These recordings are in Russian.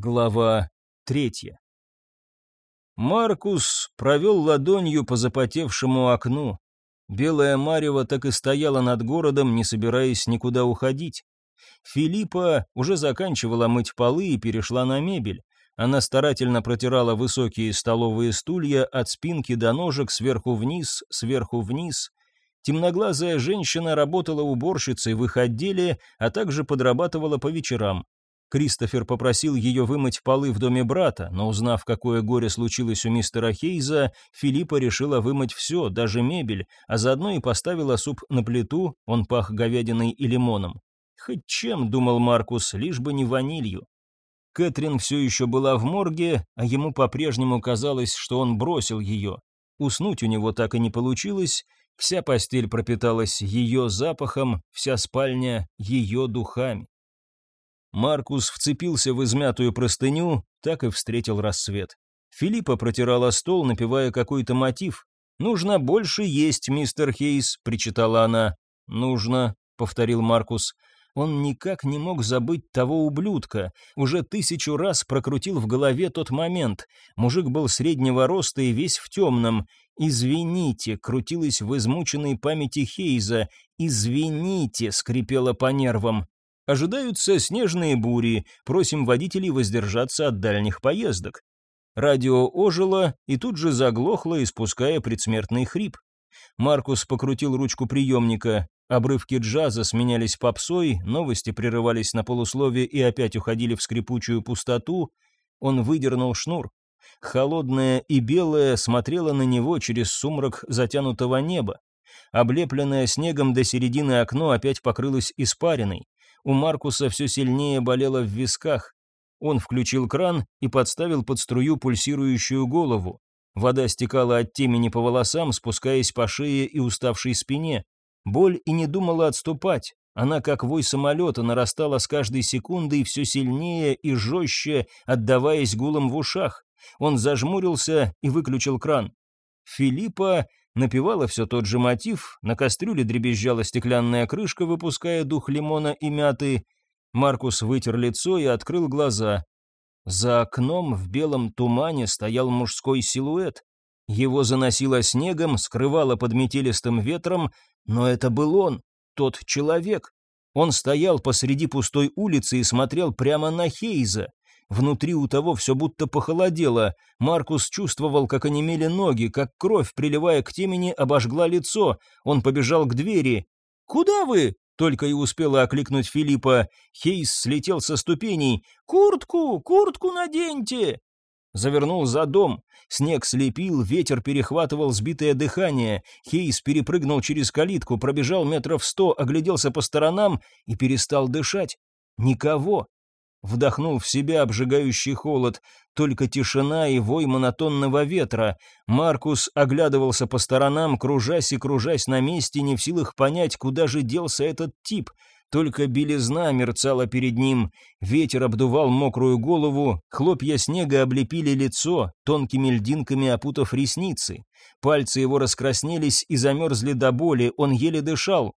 Глава третья. Маркус провел ладонью по запотевшему окну. Белая марево так и стояла над городом, не собираясь никуда уходить. Филиппа уже заканчивала мыть полы и перешла на мебель. Она старательно протирала высокие столовые стулья от спинки до ножек сверху вниз, сверху вниз. Темноглазая женщина работала уборщицей в их отделе, а также подрабатывала по вечерам. Кристофер попросил ее вымыть полы в доме брата, но узнав, какое горе случилось у мистера Хейза, Филиппа решила вымыть все, даже мебель, а заодно и поставила суп на плиту, он пах говядиной и лимоном. Хоть чем, думал Маркус, лишь бы не ванилью. Кэтрин все еще была в морге, а ему по-прежнему казалось, что он бросил ее. Уснуть у него так и не получилось, вся постель пропиталась ее запахом, вся спальня ее духами. Маркус вцепился в измятую простыню, так и встретил рассвет. Филиппа протирала стол, напевая какой-то мотив. «Нужно больше есть, мистер Хейс», — причитала она. «Нужно», — повторил Маркус. Он никак не мог забыть того ублюдка. Уже тысячу раз прокрутил в голове тот момент. Мужик был среднего роста и весь в темном. «Извините», — крутилась в измученной памяти Хейза. «Извините», — скрипела по нервам. Ожидаются снежные бури, просим водителей воздержаться от дальних поездок. Радио ожило и тут же заглохло, испуская предсмертный хрип. Маркус покрутил ручку приемника. Обрывки джаза сменялись попсой, новости прерывались на полусловие и опять уходили в скрипучую пустоту. Он выдернул шнур. Холодное и белое смотрело на него через сумрак затянутого неба. Облепленное снегом до середины окно опять покрылось испариной. У Маркуса все сильнее болело в висках. Он включил кран и подставил под струю пульсирующую голову. Вода стекала от темени по волосам, спускаясь по шее и уставшей спине. Боль и не думала отступать. Она, как вой самолета, нарастала с каждой секундой все сильнее и жестче, отдаваясь гулом в ушах. Он зажмурился и выключил кран. Филиппа напевала все тот же мотив, на кастрюле дребезжала стеклянная крышка, выпуская дух лимона и мяты. Маркус вытер лицо и открыл глаза. За окном в белом тумане стоял мужской силуэт. Его заносило снегом, скрывало под метелистым ветром, но это был он, тот человек. Он стоял посреди пустой улицы и смотрел прямо на Хейза. Внутри у того все будто похолодело. Маркус чувствовал, как онемели ноги, как кровь, приливая к темени, обожгла лицо. Он побежал к двери. «Куда вы?» — только и успела окликнуть Филиппа. Хейс слетел со ступеней. «Куртку! Куртку наденьте!» Завернул за дом. Снег слепил, ветер перехватывал сбитое дыхание. Хейс перепрыгнул через калитку, пробежал метров сто, огляделся по сторонам и перестал дышать. Никого. Вдохнул в себя обжигающий холод, только тишина и вой монотонного ветра. Маркус оглядывался по сторонам, кружась и кружась на месте, не в силах понять, куда же делся этот тип. Только белизна мерцала перед ним, ветер обдувал мокрую голову, хлопья снега облепили лицо, тонкими льдинками опутав ресницы. Пальцы его раскраснелись и замерзли до боли, он еле дышал.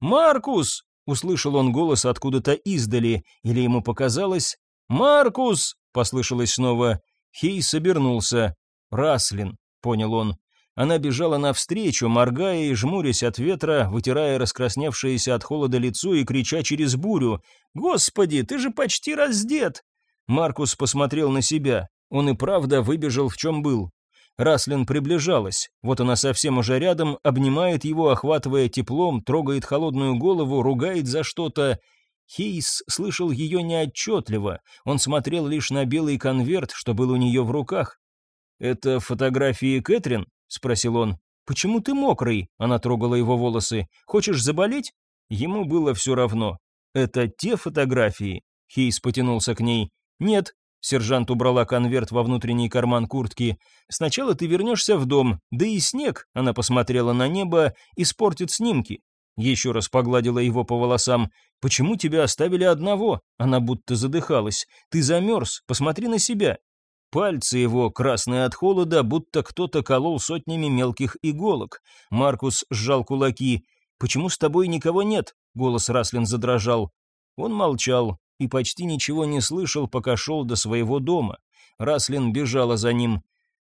«Маркус!» Услышал он голос откуда-то издали, или ему показалось «Маркус!» — послышалось снова. Хейс обернулся. «Раслин», — понял он. Она бежала навстречу, моргая и жмурясь от ветра, вытирая раскрасневшееся от холода лицо и крича через бурю. «Господи, ты же почти раздет!» Маркус посмотрел на себя. Он и правда выбежал в чем был. Раслин приближалась. Вот она совсем уже рядом, обнимает его, охватывая теплом, трогает холодную голову, ругает за что-то. Хейс слышал ее неотчетливо. Он смотрел лишь на белый конверт, что был у нее в руках. «Это фотографии Кэтрин?» — спросил он. «Почему ты мокрый?» — она трогала его волосы. «Хочешь заболеть?» Ему было все равно. «Это те фотографии?» Хейс потянулся к ней. «Нет, Сержант убрала конверт во внутренний карман куртки. «Сначала ты вернешься в дом, да и снег», — она посмотрела на небо, — «испортит снимки». Еще раз погладила его по волосам. «Почему тебя оставили одного?» Она будто задыхалась. «Ты замерз, посмотри на себя». Пальцы его, красные от холода, будто кто-то колол сотнями мелких иголок. Маркус сжал кулаки. «Почему с тобой никого нет?» Голос Раслин задрожал. Он молчал. И почти ничего не слышал, пока шел до своего дома. Раслин бежала за ним.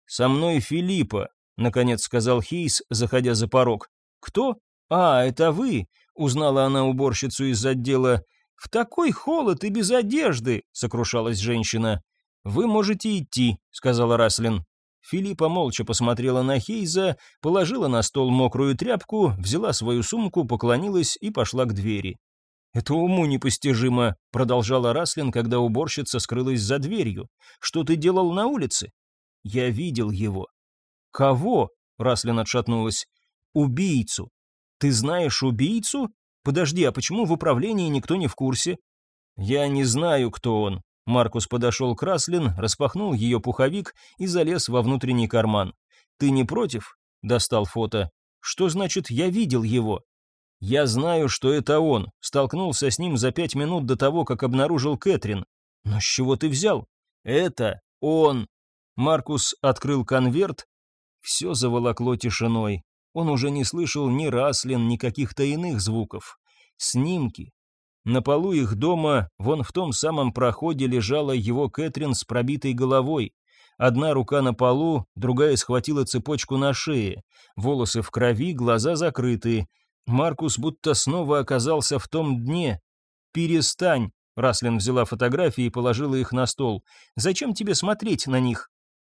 «Со мной Филиппа», — наконец сказал Хейс, заходя за порог. «Кто? А, это вы», — узнала она уборщицу из отдела. «В такой холод и без одежды», — сокрушалась женщина. «Вы можете идти», — сказала Раслин. Филиппа молча посмотрела на Хейза, положила на стол мокрую тряпку, взяла свою сумку, поклонилась и пошла к двери. «Это уму непостижимо», — продолжала Раслин, когда уборщица скрылась за дверью. «Что ты делал на улице?» «Я видел его». «Кого?» — Раслин отшатнулась. «Убийцу». «Ты знаешь убийцу? Подожди, а почему в управлении никто не в курсе?» «Я не знаю, кто он». Маркус подошел к Раслин, распахнул ее пуховик и залез во внутренний карман. «Ты не против?» — достал фото. «Что значит «я видел его»?» Я знаю, что это он. Столкнулся с ним за пять минут до того, как обнаружил Кэтрин. Но с чего ты взял? Это он. Маркус открыл конверт. Все заволокло тишиной. Он уже не слышал ни раслин, ни каких-то иных звуков. Снимки. На полу их дома, вон в том самом проходе, лежала его Кэтрин с пробитой головой. Одна рука на полу, другая схватила цепочку на шее. Волосы в крови, глаза закрыты. Маркус будто снова оказался в том дне. «Перестань!» Раслин взяла фотографии и положила их на стол. «Зачем тебе смотреть на них?»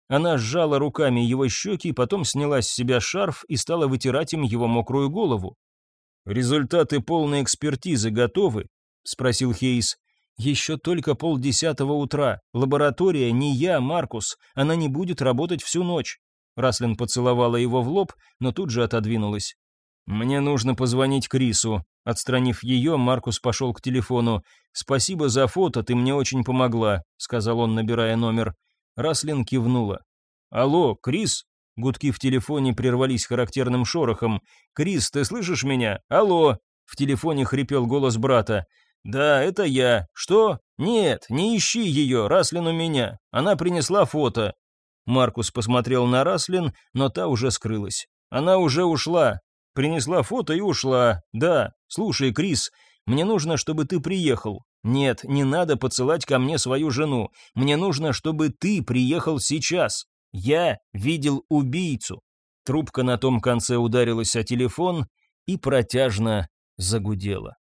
Она сжала руками его щеки, потом сняла с себя шарф и стала вытирать им его мокрую голову. «Результаты полной экспертизы готовы?» — спросил Хейс. «Еще только полдесятого утра. Лаборатория не я, Маркус. Она не будет работать всю ночь». Раслин поцеловала его в лоб, но тут же отодвинулась. «Мне нужно позвонить Крису». Отстранив ее, Маркус пошел к телефону. «Спасибо за фото, ты мне очень помогла», — сказал он, набирая номер. Раслин кивнула. «Алло, Крис?» Гудки в телефоне прервались характерным шорохом. «Крис, ты слышишь меня? Алло!» В телефоне хрипел голос брата. «Да, это я. Что? Нет, не ищи ее, Раслин у меня. Она принесла фото». Маркус посмотрел на Раслин, но та уже скрылась. Она уже ушла. Принесла фото и ушла. Да, слушай, Крис, мне нужно, чтобы ты приехал. Нет, не надо посылать ко мне свою жену. Мне нужно, чтобы ты приехал сейчас. Я видел убийцу. Трубка на том конце ударилась о телефон и протяжно загудела.